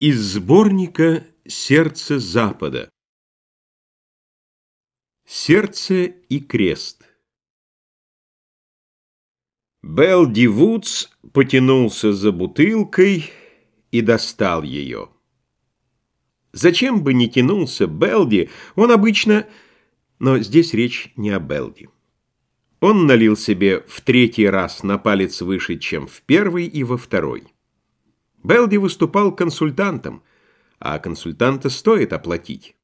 Из сборника «Сердце Запада» Сердце и крест Белди Вудс потянулся за бутылкой и достал ее. Зачем бы не тянулся Белди, он обычно... Но здесь речь не о Белди. Он налил себе в третий раз на палец выше, чем в первый и во второй. Белди выступал консультантом, а консультанта стоит оплатить.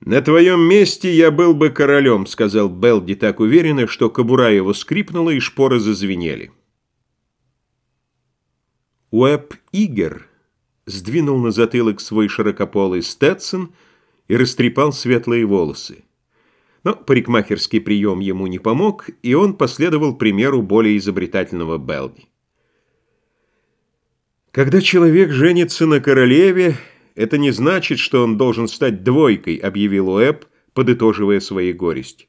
«На твоем месте я был бы королем», — сказал Белди так уверенно, что кобура его скрипнула и шпоры зазвенели. Уэб Игер сдвинул на затылок свой широкополый стетсон и растрепал светлые волосы. Но парикмахерский прием ему не помог, и он последовал примеру более изобретательного Белди. Когда человек женится на королеве, это не значит, что он должен стать двойкой, объявил Уэбб, подытоживая свои горести.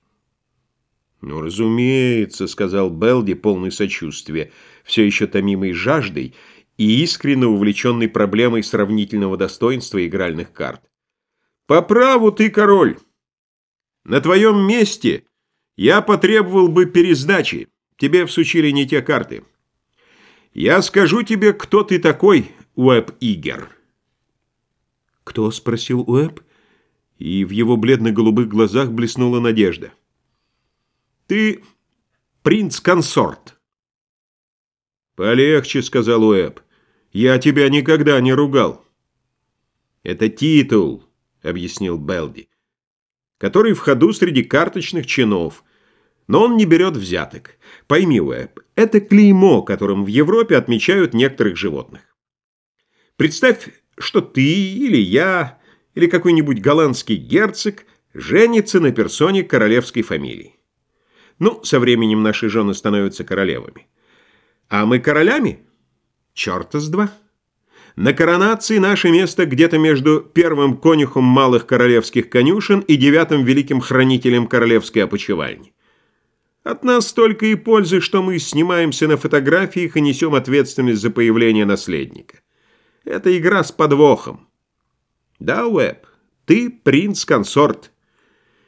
«Ну, разумеется», — сказал Белди, полный сочувствия, все еще томимый жаждой и искренне увлеченный проблемой сравнительного достоинства игральных карт. «По праву ты король. На твоем месте я потребовал бы пересдачи. Тебе всучили не те карты». Я скажу тебе, кто ты такой, Уэб-Игер. Кто? спросил Уэб, и в его бледно-голубых глазах блеснула надежда. Ты принц-консорт. Полегче, сказал Уэб. Я тебя никогда не ругал. Это титул, объяснил Белди, который в ходу среди карточных чинов – но он не берет взяток. Пойми, Уэб, это клеймо, которым в Европе отмечают некоторых животных. Представь, что ты или я, или какой-нибудь голландский герцог женится на персоне королевской фамилии. Ну, со временем наши жены становятся королевами. А мы королями? Черта с два. На коронации наше место где-то между первым конюхом малых королевских конюшен и девятым великим хранителем королевской опочивальни. От нас только и пользы, что мы снимаемся на фотографиях и несем ответственность за появление наследника. Это игра с подвохом. Да, Уэб, ты принц-консорт.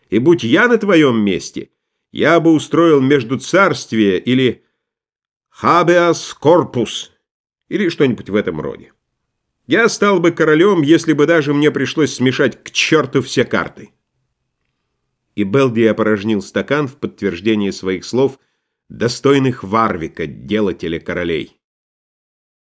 И будь я на твоем месте, я бы устроил между царствие или habeas corpus, или что-нибудь в этом роде. Я стал бы королем, если бы даже мне пришлось смешать к черту все карты и Белди опорожнил стакан в подтверждение своих слов, достойных Варвика, делателя королей.